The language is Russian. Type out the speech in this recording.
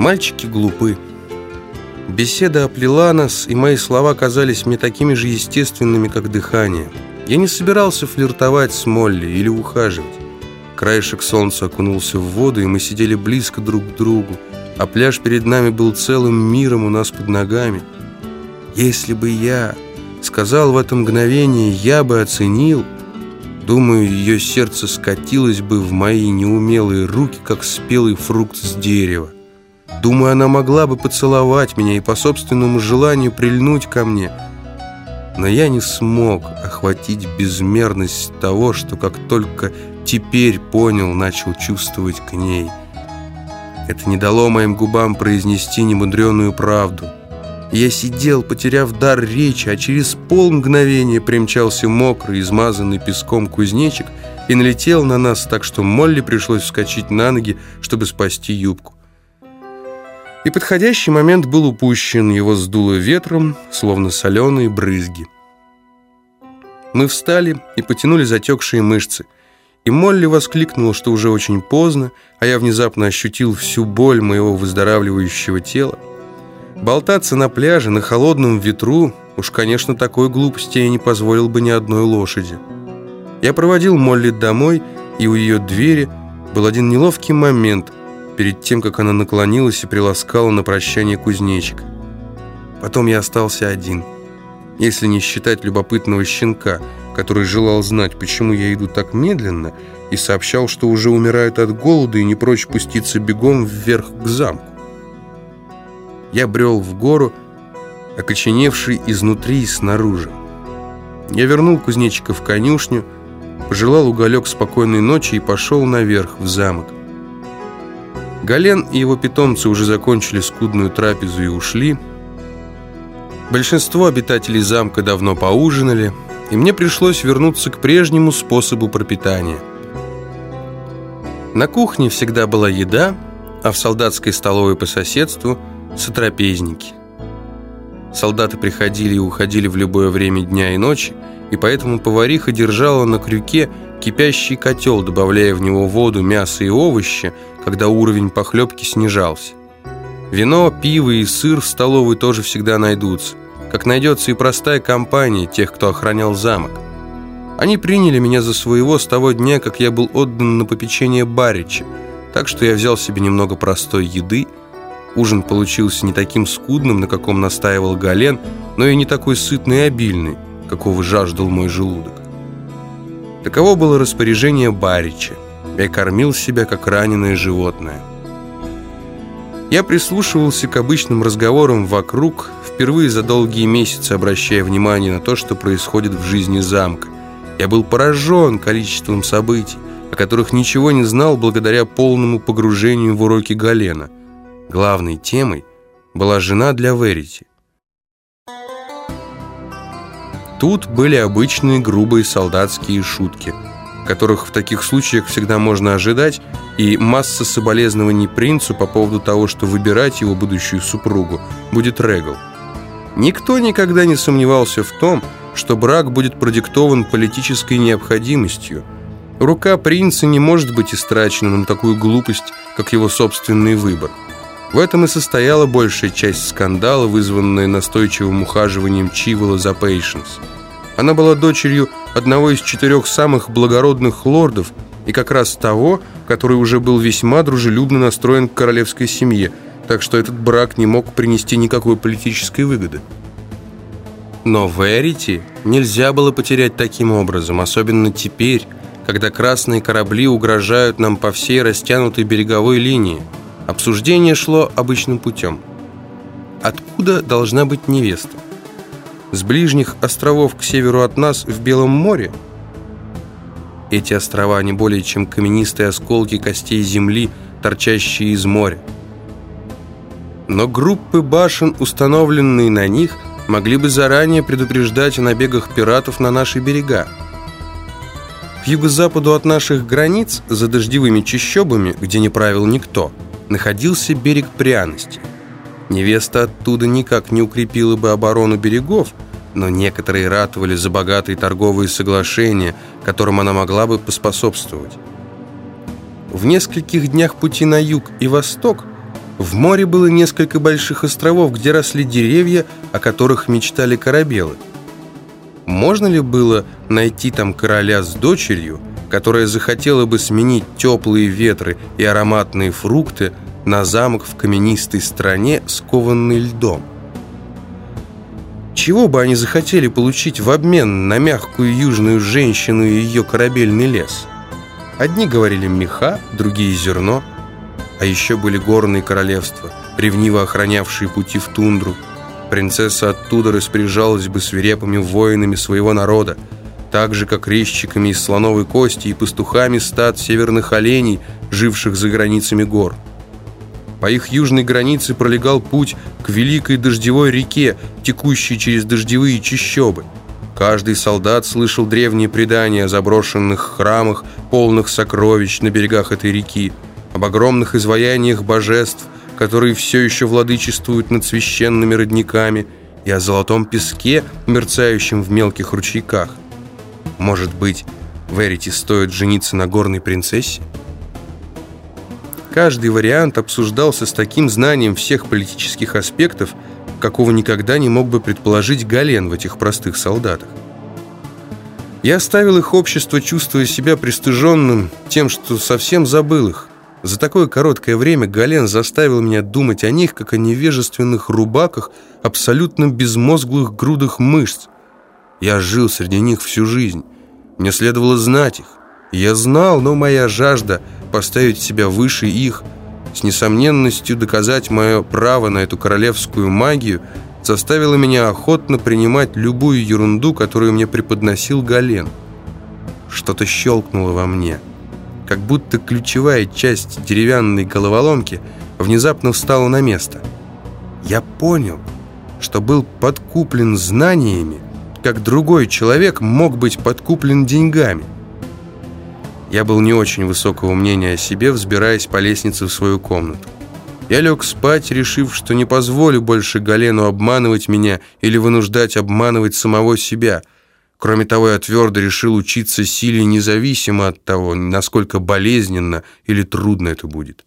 Мальчики глупы. Беседа оплела нас, и мои слова казались мне такими же естественными, как дыхание. Я не собирался флиртовать с Молли или ухаживать. Краешек солнца окунулся в воду, и мы сидели близко друг к другу, а пляж перед нами был целым миром у нас под ногами. Если бы я сказал в это мгновение, я бы оценил, думаю, ее сердце скатилось бы в мои неумелые руки, как спелый фрукт с дерева. Думаю, она могла бы поцеловать меня и по собственному желанию прильнуть ко мне. Но я не смог охватить безмерность того, что как только теперь понял, начал чувствовать к ней. Это не дало моим губам произнести немудреную правду. Я сидел, потеряв дар речи, а через полмгновения примчался мокрый, измазанный песком кузнечик и налетел на нас так, что Молли пришлось вскочить на ноги, чтобы спасти юбку. И подходящий момент был упущен, его сдуло ветром, словно соленые брызги. Мы встали и потянули затекшие мышцы. И Молли воскликнула, что уже очень поздно, а я внезапно ощутил всю боль моего выздоравливающего тела. Болтаться на пляже, на холодном ветру, уж, конечно, такой глупости я не позволил бы ни одной лошади. Я проводил Молли домой, и у ее двери был один неловкий момент – перед тем, как она наклонилась и приласкала на прощание кузнечик. Потом я остался один, если не считать любопытного щенка, который желал знать, почему я иду так медленно, и сообщал, что уже умирают от голода и не прочь пуститься бегом вверх к замку. Я брел в гору, окоченевший изнутри и снаружи. Я вернул кузнечика в конюшню, пожелал уголек спокойной ночи и пошел наверх, в замок. Гален и его питомцы уже закончили скудную трапезу и ушли. Большинство обитателей замка давно поужинали, и мне пришлось вернуться к прежнему способу пропитания. На кухне всегда была еда, а в солдатской столовой по соседству – сотрапезники. Солдаты приходили и уходили в любое время дня и ночи, и поэтому повариха держала на крюке кипящий котел, добавляя в него воду, мясо и овощи, когда уровень похлебки снижался. Вино, пиво и сыр в столовой тоже всегда найдутся, как найдется и простая компания тех, кто охранял замок. Они приняли меня за своего с того дня, как я был отдан на попечение Барича, так что я взял себе немного простой еды. Ужин получился не таким скудным, на каком настаивал Гален, но и не такой сытный и обильный, какого жаждал мой желудок. Таково было распоряжение Барича. Я кормил себя, как раненое животное. Я прислушивался к обычным разговорам вокруг, впервые за долгие месяцы обращая внимание на то, что происходит в жизни замка. Я был поражен количеством событий, о которых ничего не знал благодаря полному погружению в уроки Галена. Главной темой была жена для Верити. Тут были обычные грубые солдатские шутки, которых в таких случаях всегда можно ожидать, и масса соболезнований принцу по поводу того, что выбирать его будущую супругу будет Регал. Никто никогда не сомневался в том, что брак будет продиктован политической необходимостью. Рука принца не может быть истрачена на такую глупость, как его собственный выбор. В этом и состояла большая часть скандала, вызванная настойчивым ухаживанием Чивола за Пейшенс. Она была дочерью одного из четырех самых благородных лордов и как раз того, который уже был весьма дружелюбно настроен к королевской семье, так что этот брак не мог принести никакой политической выгоды. Но Верити нельзя было потерять таким образом, особенно теперь, когда красные корабли угрожают нам по всей растянутой береговой линии – Обсуждение шло обычным путем. Откуда должна быть невеста? С ближних островов к северу от нас в Белом море? Эти острова не более чем каменистые осколки костей земли, торчащие из моря. Но группы башен, установленные на них, могли бы заранее предупреждать о набегах пиратов на наши берега. К юго-западу от наших границ, за дождевыми чащобами, где не правил никто – находился берег пряности. Невеста оттуда никак не укрепила бы оборону берегов, но некоторые ратовали за богатые торговые соглашения, которым она могла бы поспособствовать. В нескольких днях пути на юг и восток В море было несколько больших островов, где росли деревья, о которых мечтали корабелы. Можно ли было найти там короля с дочерью, которая захотела бы сменить теплые ветры и ароматные фрукты на замок в каменистой стране, скованный льдом? Чего бы они захотели получить в обмен на мягкую южную женщину и ее корабельный лес? Одни говорили меха, другие зерно, а еще были горные королевства, ревниво охранявшие пути в тундру. Принцесса оттуда распоряжалась бы свирепыми воинами своего народа, так же, как резчиками из слоновой кости и пастухами стад северных оленей, живших за границами гор. По их южной границе пролегал путь к великой дождевой реке, текущей через дождевые чащобы. Каждый солдат слышал древние предания о заброшенных храмах, полных сокровищ на берегах этой реки, об огромных изваяниях божеств, которые все еще владычествуют над священными родниками, и о золотом песке, мерцающем в мелких ручейках. Может быть, Верити стоит жениться на горной принцессе? Каждый вариант обсуждался с таким знанием всех политических аспектов, какого никогда не мог бы предположить Гален в этих простых солдатах. Я оставил их общество, чувствуя себя пристыженным тем, что совсем забыл их. За такое короткое время Гален заставил меня думать о них, как о невежественных рубаках, абсолютно безмозглых грудах мышц. Я жил среди них всю жизнь. Мне следовало знать их. Я знал, но моя жажда поставить себя выше их, с несомненностью доказать мое право на эту королевскую магию, заставила меня охотно принимать любую ерунду, которую мне преподносил Гален. Что-то щелкнуло во мне. Как будто ключевая часть деревянной головоломки внезапно встала на место. Я понял, что был подкуплен знаниями, как другой человек мог быть подкуплен деньгами. Я был не очень высокого мнения о себе, взбираясь по лестнице в свою комнату. Я лег спать, решив, что не позволю больше Галену обманывать меня или вынуждать обманывать самого себя. Кроме того, я твердо решил учиться силе независимо от того, насколько болезненно или трудно это будет.